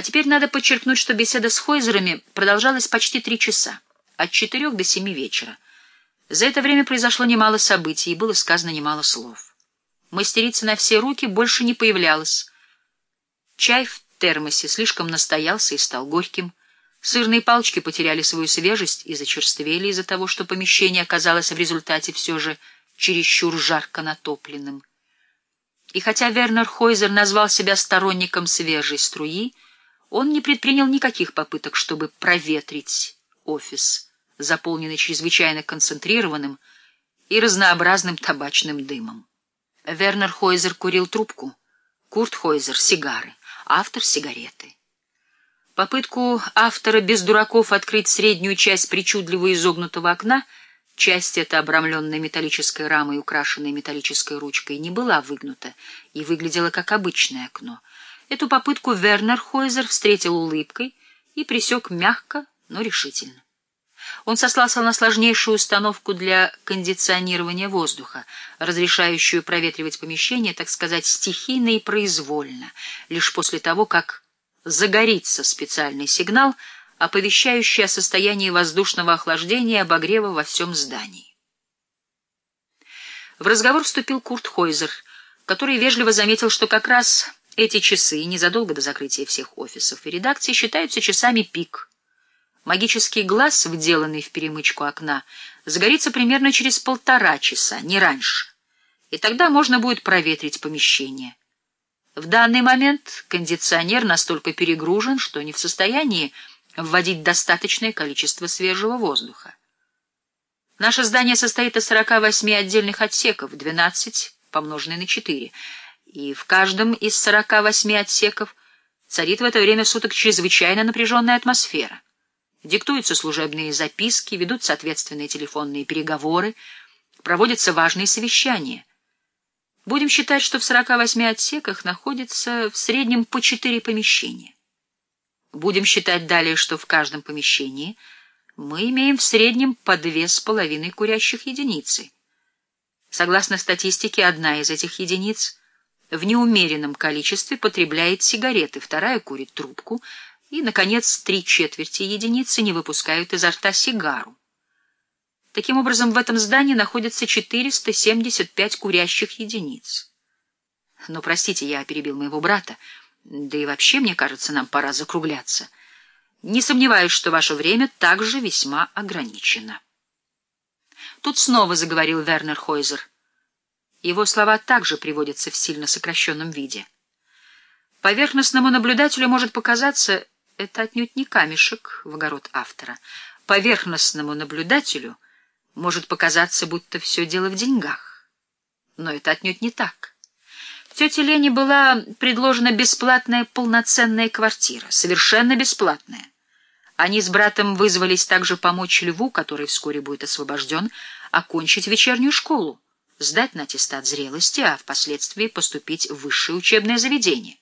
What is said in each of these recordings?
А теперь надо подчеркнуть, что беседа с Хойзерами продолжалась почти три часа, от четырех до семи вечера. За это время произошло немало событий, и было сказано немало слов. Мастерица на все руки больше не появлялась. Чай в термосе слишком настоялся и стал горьким. Сырные палочки потеряли свою свежесть и зачерствели из-за того, что помещение оказалось в результате все же чересчур жарко натопленным. И хотя Вернер Хойзер назвал себя сторонником свежей струи, он не предпринял никаких попыток, чтобы проветрить офис, заполненный чрезвычайно концентрированным и разнообразным табачным дымом. Вернер Хойзер курил трубку, Курт Хойзер — сигары, автор — сигареты. Попытку автора без дураков открыть среднюю часть причудливо изогнутого окна, часть эта, обрамленная металлической рамой, украшенная металлической ручкой, не была выгнута и выглядела как обычное окно. Эту попытку Вернер Хойзер встретил улыбкой и пресек мягко, но решительно. Он сослался на сложнейшую установку для кондиционирования воздуха, разрешающую проветривать помещение, так сказать, стихийно и произвольно, лишь после того, как загорится специальный сигнал, оповещающий о состоянии воздушного охлаждения и обогрева во всем здании. В разговор вступил Курт Хойзер, который вежливо заметил, что как раз эти часы, незадолго до закрытия всех офисов и редакций, считаются часами пик. Магический глаз, вделанный в перемычку окна, загорится примерно через полтора часа, не раньше. И тогда можно будет проветрить помещение. В данный момент кондиционер настолько перегружен, что не в состоянии вводить достаточное количество свежего воздуха. Наше здание состоит из 48 отдельных отсеков, 12 помноженные на 4, и в каждом из 48 отсеков царит в это время суток чрезвычайно напряженная атмосфера. Диктуются служебные записки, ведутся ответственные телефонные переговоры, проводятся важные совещания. Будем считать, что в 48 отсеках находится в среднем по 4 помещения. Будем считать далее, что в каждом помещении мы имеем в среднем по две с половиной курящих единицы. Согласно статистике, одна из этих единиц в неумеренном количестве потребляет сигареты, вторая курит трубку, и, наконец, три четверти единицы не выпускают изо рта сигару. Таким образом, в этом здании находится 475 курящих единиц. Но, простите, я перебил моего брата, да и вообще, мне кажется, нам пора закругляться. Не сомневаюсь, что ваше время также весьма ограничено. Тут снова заговорил Вернер Хойзер. Его слова также приводятся в сильно сокращенном виде. Поверхностному наблюдателю может показаться, это отнюдь не камешек в огород автора. Поверхностному наблюдателю — может показаться, будто все дело в деньгах. Но это отнюдь не так. Тете Лене была предложена бесплатная полноценная квартира, совершенно бесплатная. Они с братом вызвались также помочь Льву, который вскоре будет освобожден, окончить вечернюю школу, сдать на аттестат зрелости, а впоследствии поступить в высшее учебное заведение.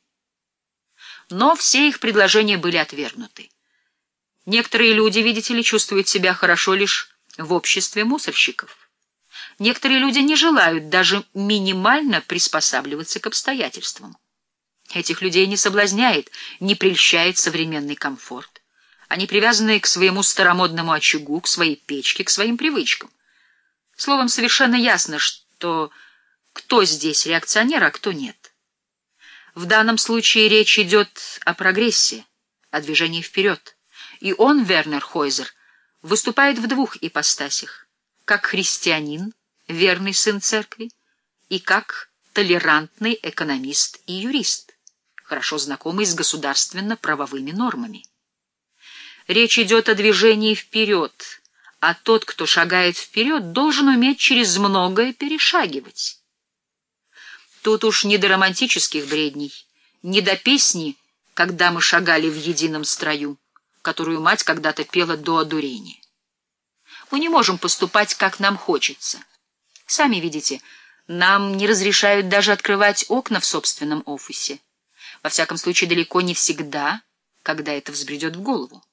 Но все их предложения были отвергнуты. Некоторые люди, видите ли, чувствуют себя хорошо лишь в обществе мусорщиков. Некоторые люди не желают даже минимально приспосабливаться к обстоятельствам. Этих людей не соблазняет, не прельщает современный комфорт. Они привязаны к своему старомодному очагу, к своей печке, к своим привычкам. Словом, совершенно ясно, что кто здесь реакционер, а кто нет. В данном случае речь идет о прогрессе, о движении вперед. И он, Вернер Хойзер, выступает в двух ипостасях, как христианин, верный сын церкви, и как толерантный экономист и юрист, хорошо знакомый с государственно-правовыми нормами. Речь идет о движении вперед, а тот, кто шагает вперед, должен уметь через многое перешагивать. Тут уж не до романтических бредней, не до песни, когда мы шагали в едином строю которую мать когда-то пела до одурения. Мы не можем поступать, как нам хочется. Сами видите, нам не разрешают даже открывать окна в собственном офисе. Во всяком случае, далеко не всегда, когда это взбредет в голову.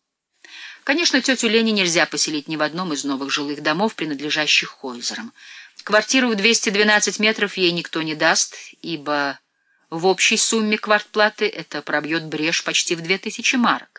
Конечно, тетю Лени нельзя поселить ни в одном из новых жилых домов, принадлежащих Хойзерам. Квартиру в 212 метров ей никто не даст, ибо В общей сумме квартплаты это пробьет брешь почти в две тысячи марок.